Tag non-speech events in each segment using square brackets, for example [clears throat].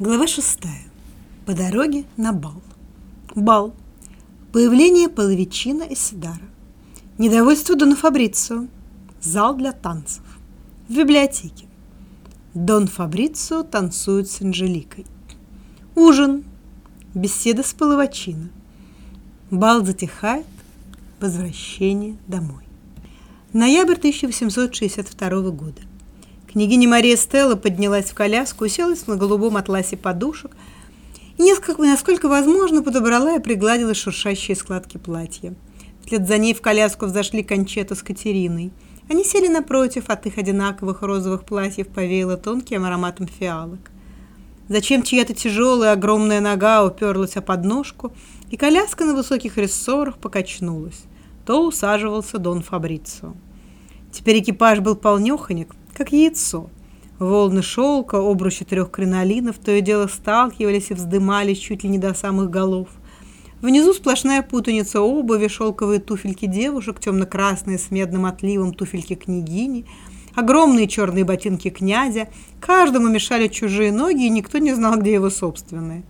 Глава шестая. По дороге на бал. Бал. Появление половичина и Сидара. Недовольство Дона Фабрицио. Зал для танцев. В библиотеке. Дон Фабрицио танцует с Анжеликой. Ужин. Беседа с половачино. Бал затихает. Возвращение домой. Ноябрь 1862 года. Княгиня Мария Стелла поднялась в коляску, уселась на голубом атласе подушек и, несколько, насколько возможно, подобрала и пригладила шуршащие складки платья. Вслед за ней в коляску взошли Кончета с Катериной. Они сели напротив, от их одинаковых розовых платьев повеяло тонким ароматом фиалок. Зачем чья-то тяжелая огромная нога уперлась о подножку, и коляска на высоких рессорах покачнулась. То усаживался Дон Фабрицио. Теперь экипаж был полнёхонек, как яйцо. Волны шелка, обручи трех кринолинов то и дело сталкивались и вздымались чуть ли не до самых голов. Внизу сплошная путаница обуви, шелковые туфельки девушек, темно-красные с медным отливом туфельки княгини, огромные черные ботинки князя. Каждому мешали чужие ноги, и никто не знал, где его собственные.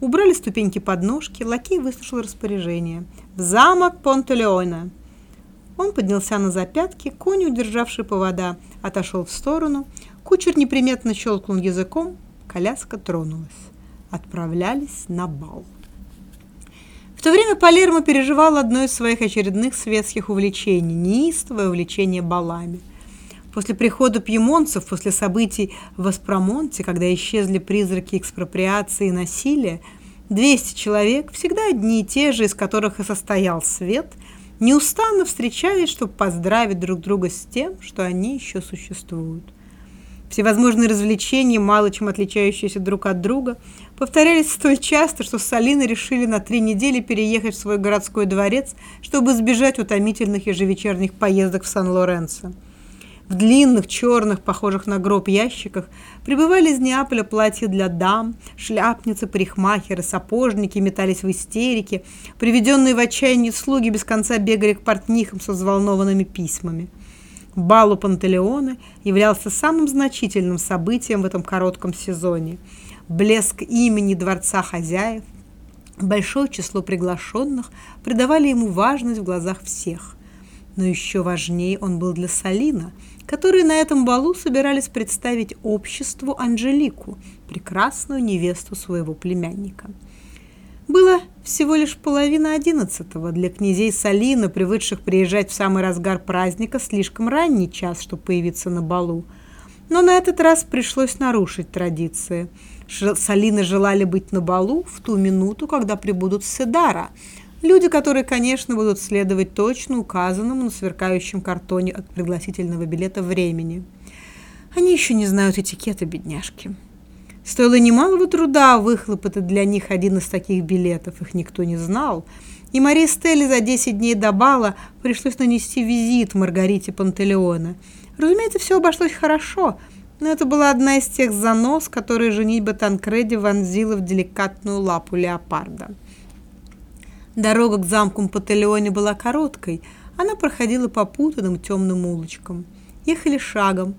Убрали ступеньки подножки, лакей выслушал распоряжение. «В замок Понтелеона!» Он поднялся на запятки, конь, удержавший повода, отошел в сторону, кучер неприметно щелкнул языком, коляска тронулась. Отправлялись на бал. В то время Палермо переживал одно из своих очередных светских увлечений – неистовое увлечение балами. После прихода пьемонцев, после событий в Аспромонте, когда исчезли призраки экспроприации и насилия, 200 человек, всегда одни и те же, из которых и состоял свет – неустанно встречались, чтобы поздравить друг друга с тем, что они еще существуют. Всевозможные развлечения, мало чем отличающиеся друг от друга, повторялись столь часто, что Салины решили на три недели переехать в свой городской дворец, чтобы избежать утомительных ежевечерних поездок в Сан-Лоренцо. В длинных, черных, похожих на гроб ящиках прибывали из Неаполя платья для дам, шляпницы, парикмахеры, сапожники метались в истерике, приведенные в отчаяние слуги без конца бегали к портнихам со взволнованными письмами. Бал у являлся самым значительным событием в этом коротком сезоне. Блеск имени дворца хозяев, большое число приглашенных придавали ему важность в глазах всех. Но еще важнее он был для Салина – которые на этом балу собирались представить обществу Анжелику, прекрасную невесту своего племянника. Было всего лишь половина одиннадцатого. Для князей Салина, привыкших приезжать в самый разгар праздника, слишком ранний час, чтобы появиться на балу. Но на этот раз пришлось нарушить традиции. Салины желали быть на балу в ту минуту, когда прибудут Седара – Люди, которые, конечно, будут следовать точно указанному на сверкающем картоне от пригласительного билета времени. Они еще не знают этикета, бедняжки. Стоило немалого труда выхлопотать для них один из таких билетов, их никто не знал. И Марии Стелли за 10 дней до бала пришлось нанести визит Маргарите Пантелеона. Разумеется, все обошлось хорошо, но это была одна из тех занос, которые женитьба Танкреди вонзила в деликатную лапу леопарда. Дорога к замку Пателеоне была короткой. Она проходила по путанным темным улочкам. Ехали шагом.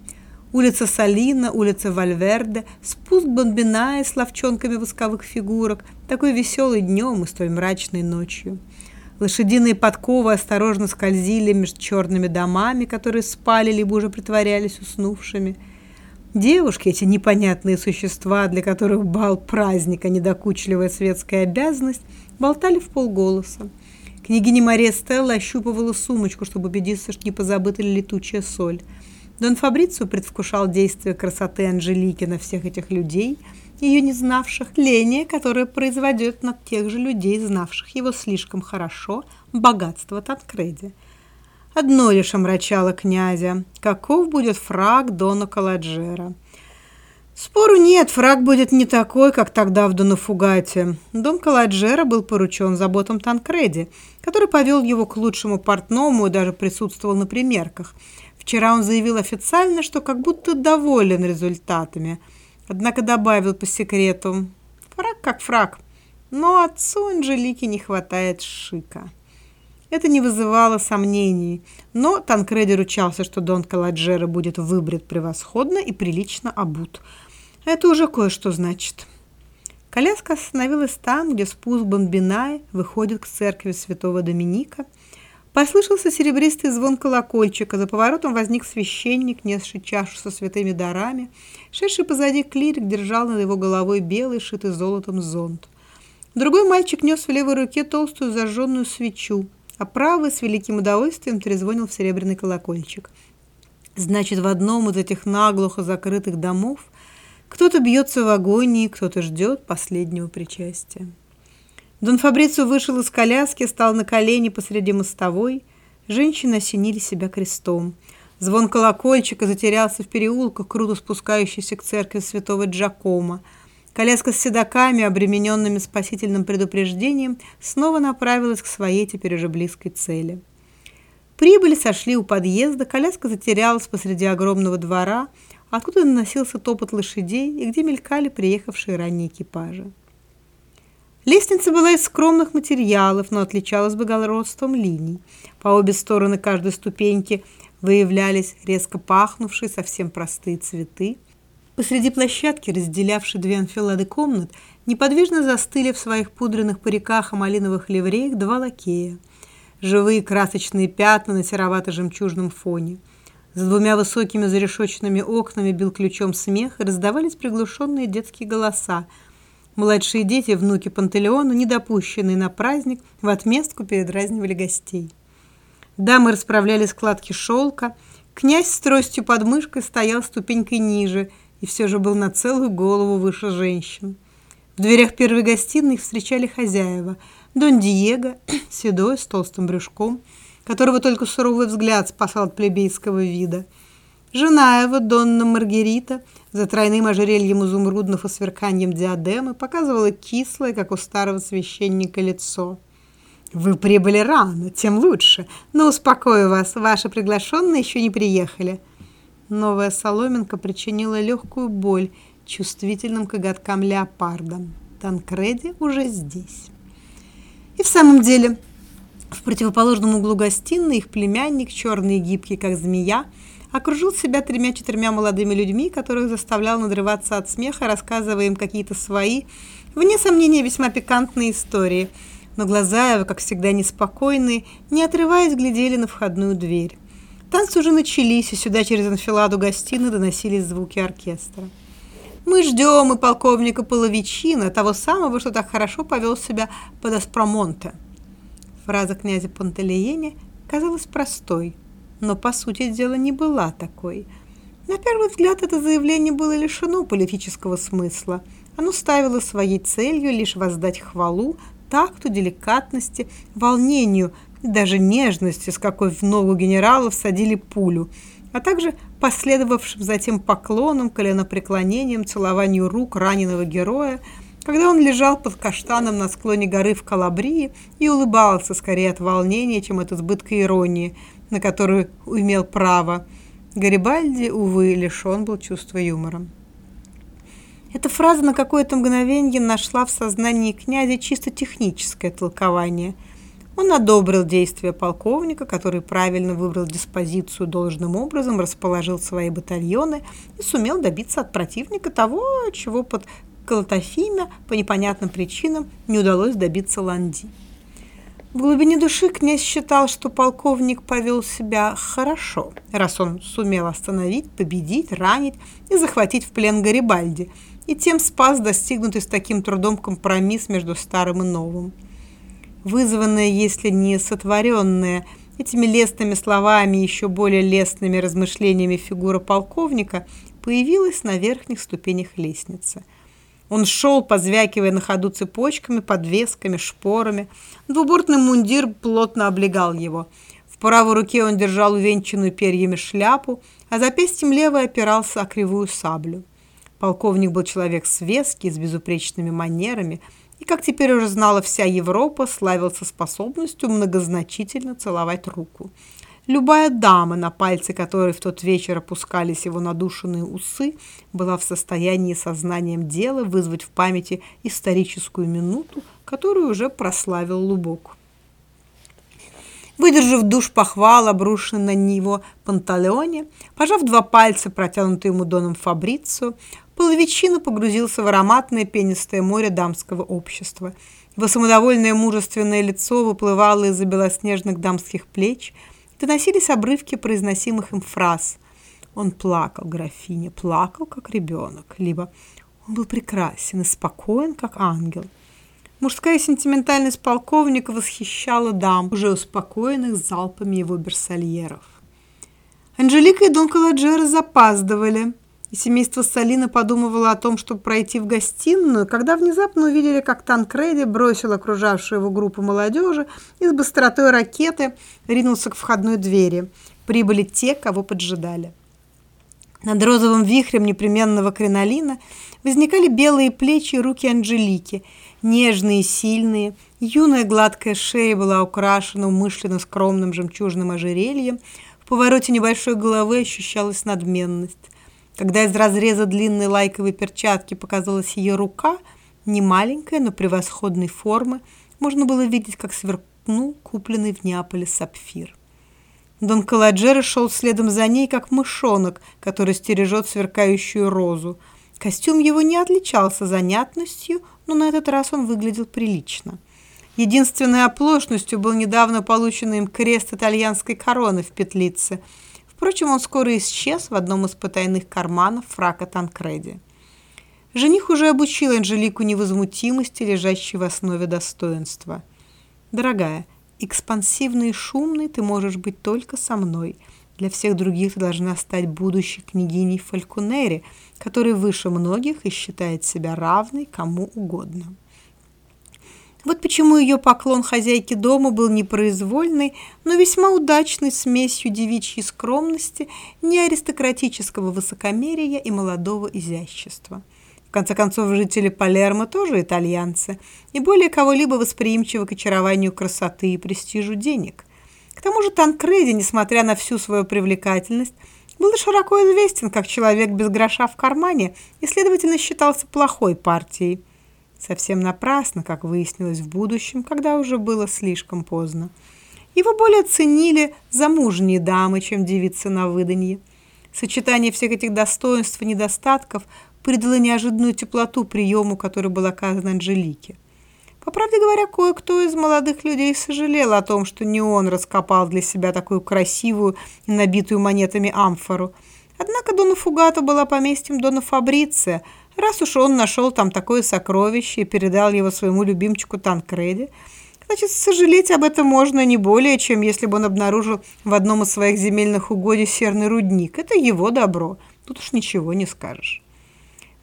Улица Салина, улица Вальверде, спуск Бомбиная с ловчонками восковых фигурок, такой веселый днем и столь мрачной ночью. Лошадиные подковы осторожно скользили между черными домами, которые спали либо уже притворялись уснувшими. Девушки, эти непонятные существа, для которых бал праздник, а не докучливая светская обязанность, болтали в полголоса. Княгиня Мария Стелла ощупывала сумочку, чтобы убедиться, что не позабыта ли летучая соль. Дон Фабрицио предвкушал действие красоты Анжелики на всех этих людей, ее не знавших, ления, которое производит на тех же людей, знавших его слишком хорошо, богатство Танкреди. Одно лишь омрачало князя. Каков будет фраг Дона Каладжера? Спору нет, фраг будет не такой, как тогда в Донафугате. Дон Каладжера был поручен заботам Танкреди, который повел его к лучшему портному и даже присутствовал на примерках. Вчера он заявил официально, что как будто доволен результатами, однако добавил по секрету «фраг как фраг». Но отцу Анжелики не хватает шика. Это не вызывало сомнений, но Танкреди ручался, что Дон Каладжера будет выбрит превосходно и прилично обут – это уже кое-что значит. Коляска остановилась там, где спуск Бомбиная выходит к церкви святого Доминика. Послышался серебристый звон колокольчика, за поворотом возник священник, несший чашу со святыми дарами. Шедший позади клирик держал над его головой белый, шитый золотом зонт. Другой мальчик нес в левой руке толстую зажженную свечу, а правый с великим удовольствием трезвонил в серебряный колокольчик. Значит, в одном из этих наглухо закрытых домов кто-то бьется в агонии, кто-то ждет последнего причастия. Дон Фабрицио вышел из коляски, стал на колени посреди мостовой. Женщины осенили себя крестом. Звон колокольчика затерялся в переулках, круто спускающийся к церкви святого Джакома. Коляска с седаками, обремененными спасительным предупреждением, снова направилась к своей теперь уже близкой цели. Прибыли, сошли у подъезда, коляска затерялась посреди огромного двора, откуда наносился топот лошадей и где мелькали приехавшие ранние экипажи. Лестница была из скромных материалов, но отличалась благородством линий. По обе стороны каждой ступеньки выявлялись резко пахнувшие совсем простые цветы. Посреди площадки, разделявшей две анфилады комнат, неподвижно застыли в своих пудренных париках и малиновых ливреях два лакея. Живые красочные пятна на серовато-жемчужном фоне – за двумя высокими зарешоченными окнами бил ключом смех, и раздавались приглушенные детские голоса. Младшие дети, внуки Пантелеона, недопущенные на праздник, в отместку передразнивали гостей. Дамы расправляли складки шелка. Князь с тростью под мышкой стоял ступенькой ниже и все же был на целую голову выше женщин. В дверях первой гостиной их встречали хозяева. Дон Диего, [clears throat] седой, с толстым брюшком, которого только суровый взгляд спасал от плебейского вида. Жена его, Донна Маргарита, за тройным ожерельем изумрудных и сверканием диадемы, показывала кислое, как у старого священника, лицо. «Вы прибыли рано, тем лучше. Но успокою вас, ваши приглашенные еще не приехали». Новая соломинка причинила легкую боль чувствительным коготкам леопарда. Танкреди уже здесь. И в самом деле в противоположном углу гостиной их племянник, черный и гибкий, как змея, окружил себя тремя-четырьмя молодыми людьми, которых заставлял надрываться от смеха, рассказывая им какие-то свои, вне сомнения, весьма пикантные истории. Но глаза его, как всегда, неспокойные, не отрываясь, глядели на входную дверь. Танцы уже начались, и сюда через анфиладу гостиной доносились звуки оркестра. «Мы ждем и полковника Половичина, того самого, что так хорошо повел себя под Аспромонте», Фраза князя Пантелеене казалась простой, но по сути дела не была такой. На первый взгляд это заявление было лишено политического смысла. Оно ставило своей целью лишь воздать хвалу такту, деликатности, волнению даже нежности, с какой в ногу генерала всадили пулю, а также последовавшим затем поклоном, коленопреклонением, целованию рук раненого героя – когда он лежал под каштаном на склоне горы в Калабрии и улыбался скорее от волнения, чем от избытка иронии, на которую имел право. Гарибальди, увы, лишен был чувства юмора. Эта фраза на какое-то мгновение нашла в сознании князя чисто техническое толкование. Он одобрил действия полковника, который правильно выбрал диспозицию должным образом, расположил свои батальоны и сумел добиться от противника того, чего под Калатофиме по непонятным причинам не удалось добиться Ланди. В глубине души князь считал, что полковник повел себя хорошо, раз он сумел остановить, победить, ранить и захватить в плен Гарибальди, и тем спас достигнутый с таким трудом компромисс между старым и новым. Вызванная, если не сотворенная этими лестными словами и еще более лестными размышлениями фигура полковника появилась на верхних ступенях лестницы – он шел, позвякивая на ходу цепочками, подвесками, шпорами. Двубортный мундир плотно облегал его. В правой руке он держал увенчанную перьями шляпу, а запястьем левой опирался о кривую саблю. Полковник был человек свеский, с безупречными манерами, и, как теперь уже знала вся Европа, славился способностью многозначительно целовать руку. Любая дама, на пальцы которой в тот вечер опускались его надушенные усы, была в состоянии сознанием дела вызвать в памяти историческую минуту, которую уже прославил Лубок. Выдержав душ похвал, обрушенный на него Панталеоне, пожав два пальца, протянутые ему Доном Фабрицио, половичина погрузился в ароматное пенистое море дамского общества. Его самодовольное мужественное лицо выплывало из-за белоснежных дамских плеч, доносились обрывки произносимых им фраз. Он плакал, графиня, плакал, как ребенок, либо он был прекрасен и спокоен, как ангел. Мужская сентиментальность полковника восхищала дам, уже успокоенных залпами его берсальеров. Анжелика и Дон Каладжера запаздывали, семейство Салина подумывало о том, чтобы пройти в гостиную, когда внезапно увидели, как Танкреди бросил окружавшую его группу молодежи и с быстротой ракеты ринулся к входной двери. Прибыли те, кого поджидали. Над розовым вихрем непременного кринолина возникали белые плечи и руки Анжелики, нежные и сильные. Юная гладкая шея была украшена умышленно скромным жемчужным ожерельем. В повороте небольшой головы ощущалась надменность. Когда из разреза длинной лайковой перчатки показалась ее рука, не маленькая, но превосходной формы, можно было видеть, как сверкнул купленный в Неаполе сапфир. Дон Каладжера шел следом за ней, как мышонок, который стережет сверкающую розу. Костюм его не отличался занятностью, но на этот раз он выглядел прилично. Единственной оплошностью был недавно полученный им крест итальянской короны в петлице. Впрочем, он скоро исчез в одном из потайных карманов фрака Танкреди. Жених уже обучил Анжелику невозмутимости, лежащей в основе достоинства. «Дорогая, экспансивный и шумный ты можешь быть только со мной. Для всех других ты должна стать будущей княгиней Фалькунери, который выше многих и считает себя равной кому угодно. Вот почему ее поклон хозяйке дома был непроизвольный, но весьма удачной смесью девичьей скромности, неаристократического высокомерия и молодого изящества. В конце концов, жители Палермо тоже итальянцы, и более кого-либо восприимчивы к очарованию красоты и престижу денег. К тому же Танкреди, несмотря на всю свою привлекательность, был широко известен как человек без гроша в кармане и, следовательно, считался плохой партией. Совсем напрасно, как выяснилось в будущем, когда уже было слишком поздно. Его более ценили замужние дамы, чем девицы на выданье. Сочетание всех этих достоинств и недостатков придало неожиданную теплоту приему, который был оказан Анжелике. По правде говоря, кое-кто из молодых людей сожалел о том, что не он раскопал для себя такую красивую и набитую монетами амфору. Однако Дона Фугата была поместьем Дона Фабриция. Раз уж он нашел там такое сокровище и передал его своему любимчику Танкреди, значит, сожалеть об этом можно не более, чем если бы он обнаружил в одном из своих земельных угодий серный рудник. Это его добро. Тут уж ничего не скажешь.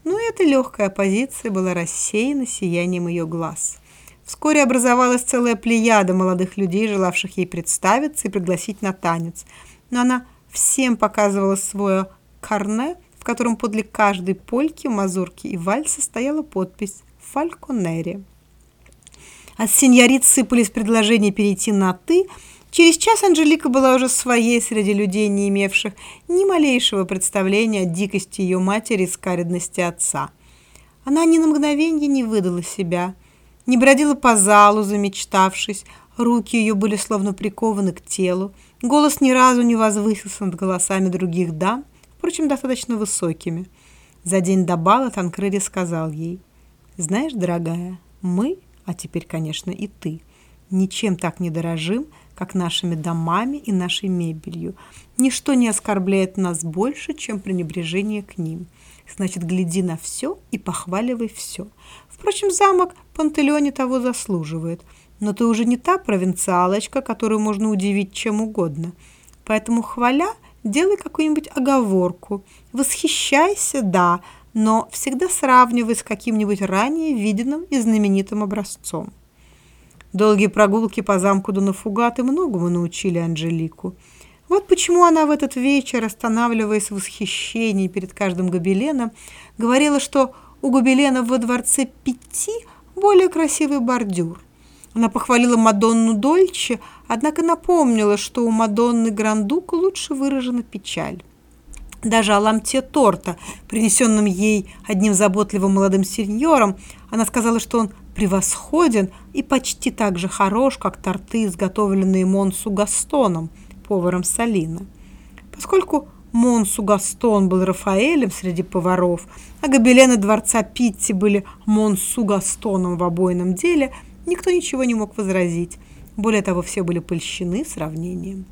Но эта легкая позиция была рассеяна сиянием ее глаз. Вскоре образовалась целая плеяда молодых людей, желавших ей представиться и пригласить на танец. Но она всем показывала свое карне, в котором подле каждой польки, мазурки и вальса стояла подпись «Фальконери». От сеньорит сыпались предложения перейти на «ты», Через час Анжелика была уже своей среди людей, не имевших ни малейшего представления о дикости ее матери и скаридности отца. Она ни на мгновенье не выдала себя – не бродила по залу, замечтавшись, руки ее были словно прикованы к телу, голос ни разу не возвысился над голосами других дам, впрочем, достаточно высокими. За день до бала Танкреди сказал ей, «Знаешь, дорогая, мы, а теперь, конечно, и ты, ничем так не дорожим, как нашими домами и нашей мебелью. Ничто не оскорбляет нас больше, чем пренебрежение к ним. Значит, гляди на все и похваливай все. Впрочем, замок Пантелеоне того заслуживает. Но ты уже не та провинциалочка, которую можно удивить чем угодно. Поэтому, хваля, делай какую-нибудь оговорку. Восхищайся, да, но всегда сравнивай с каким-нибудь ранее виденным и знаменитым образцом. Долгие прогулки по замку Дунафугаты многому научили Анжелику. Вот почему она в этот вечер, останавливаясь в восхищении перед каждым гобеленом, говорила, что у гобеленов во дворце Пяти более красивый бордюр. Она похвалила Мадонну Дольче, однако напомнила, что у Мадонны Грандука лучше выражена печаль. Даже о ломте торта, принесенном ей одним заботливым молодым сеньором, она сказала, что он превосходен и почти так же хорош, как торты, изготовленные Монсу Гастоном, поваром Салина. Поскольку Монсу Гастон был Рафаэлем среди поваров, а гобелены дворца Питти были Монсу Гастоном в обойном деле, никто ничего не мог возразить. Более того, все были польщены сравнением.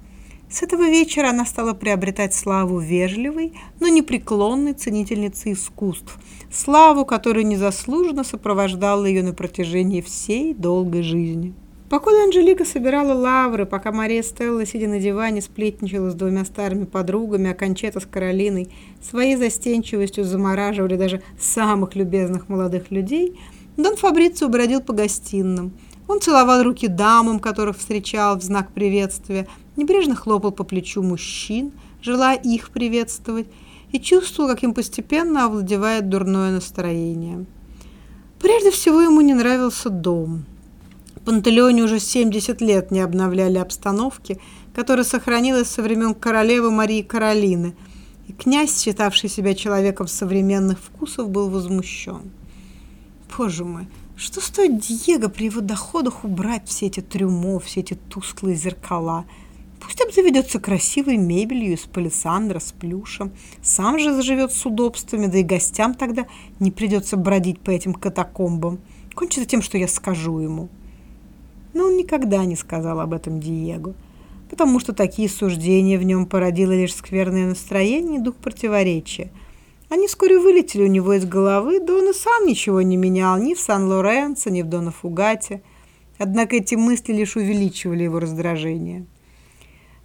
С этого вечера она стала приобретать славу вежливой, но непреклонной ценительницы искусств, славу, которая незаслуженно сопровождала ее на протяжении всей долгой жизни. Покуда Анжелика собирала лавры, пока Мария Стелла, сидя на диване, сплетничала с двумя старыми подругами, а Кончета с Каролиной своей застенчивостью замораживали даже самых любезных молодых людей, Дон Фабрицио бродил по гостиным. Он целовал руки дамам, которых встречал в знак приветствия, небрежно хлопал по плечу мужчин, желая их приветствовать, и чувствовал, как им постепенно овладевает дурное настроение. Прежде всего ему не нравился дом – Пантелеоне уже 70 лет не обновляли обстановки, которая сохранилась со времен королевы Марии Каролины, и князь, считавший себя человеком современных вкусов, был возмущен. Боже мой, что стоит Диего при его доходах убрать все эти трюмо, все эти тусклые зеркала? Пусть обзаведется красивой мебелью из палисандра с плюшем, сам же заживет с удобствами, да и гостям тогда не придется бродить по этим катакомбам. Кончится тем, что я скажу ему но он никогда не сказал об этом Диего, потому что такие суждения в нем породило лишь скверное настроение и дух противоречия. Они вскоре вылетели у него из головы, да он и сам ничего не менял ни в Сан-Лоренцо, ни в Дона-Фугате. Однако эти мысли лишь увеличивали его раздражение.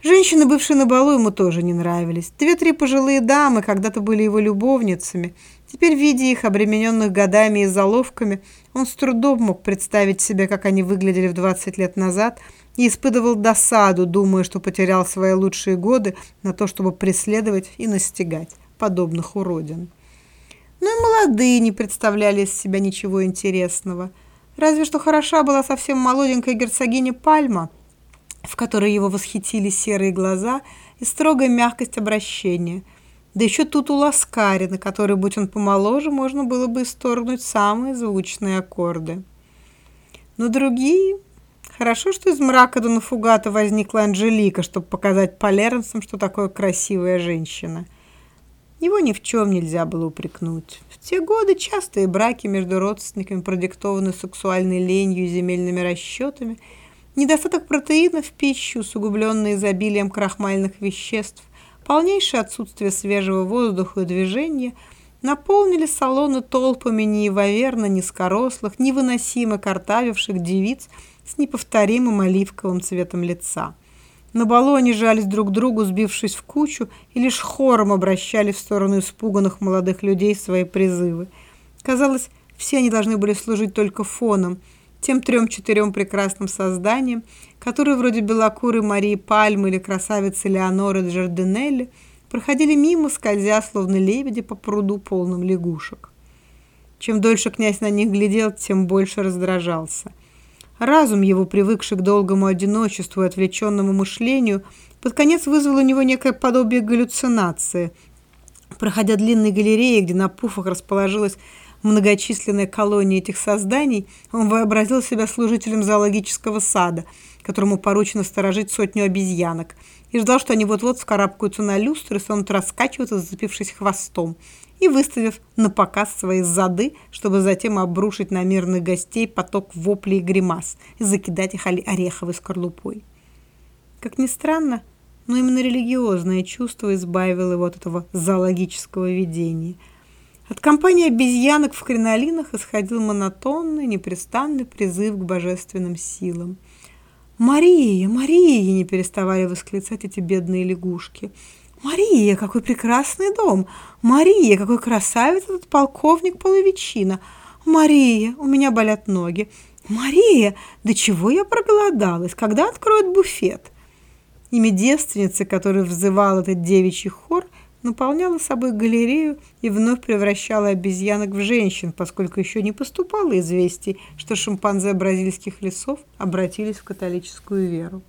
Женщины, бывшие на балу, ему тоже не нравились. Две-три пожилые дамы когда-то были его любовницами. Теперь, видя их, обремененных годами и заловками, он с трудом мог представить себе, как они выглядели в 20 лет назад, и испытывал досаду, думая, что потерял свои лучшие годы на то, чтобы преследовать и настигать подобных уродин. Но и молодые не представляли из себя ничего интересного. Разве что хороша была совсем молоденькая герцогиня Пальма – в которой его восхитили серые глаза и строгая мягкость обращения. Да еще тут у Ласкари, на который, будь он помоложе, можно было бы исторгнуть самые звучные аккорды. Но другие... Хорошо, что из мрака до нафугата возникла Анжелика, чтобы показать полернцам, что такое красивая женщина. Его ни в чем нельзя было упрекнуть. В те годы частые браки между родственниками продиктованы сексуальной ленью и земельными расчетами – Недостаток протеина в пищу, усугубленный изобилием крахмальных веществ, полнейшее отсутствие свежего воздуха и движения наполнили салоны толпами неимоверно низкорослых, невыносимо картавивших девиц с неповторимым оливковым цветом лица. На балу они жались друг к другу, сбившись в кучу, и лишь хором обращали в сторону испуганных молодых людей свои призывы. Казалось, все они должны были служить только фоном – тем трем-четырем прекрасным созданиям, которые вроде белокуры Марии Пальмы или красавицы Леоноры Джардинелли проходили мимо, скользя, словно лебеди по пруду, полным лягушек. Чем дольше князь на них глядел, тем больше раздражался. Разум его, привыкший к долгому одиночеству и отвлеченному мышлению, под конец вызвал у него некое подобие галлюцинации. Проходя длинной галереей, где на пуфах расположилась многочисленной колонии этих созданий, он вообразил себя служителем зоологического сада, которому поручено сторожить сотню обезьянок, и ждал, что они вот-вот вскарабкаются на люстру и станут раскачиваться, зацепившись хвостом, и выставив на показ свои зады, чтобы затем обрушить на мирных гостей поток воплей и гримас и закидать их ореховой скорлупой. Как ни странно, но именно религиозное чувство избавило его от этого зоологического видения – от компании обезьянок в кринолинах исходил монотонный, непрестанный призыв к божественным силам. «Мария! Мария!» – не переставали восклицать эти бедные лягушки. «Мария, какой прекрасный дом! Мария, какой красавец этот полковник Половичина! Мария, у меня болят ноги! Мария, до чего я проголодалась? Когда откроют буфет?» Имя девственницы, который взывал этот девичий хор – наполняла собой галерею и вновь превращала обезьянок в женщин, поскольку еще не поступало известий, что шимпанзе бразильских лесов обратились в католическую веру.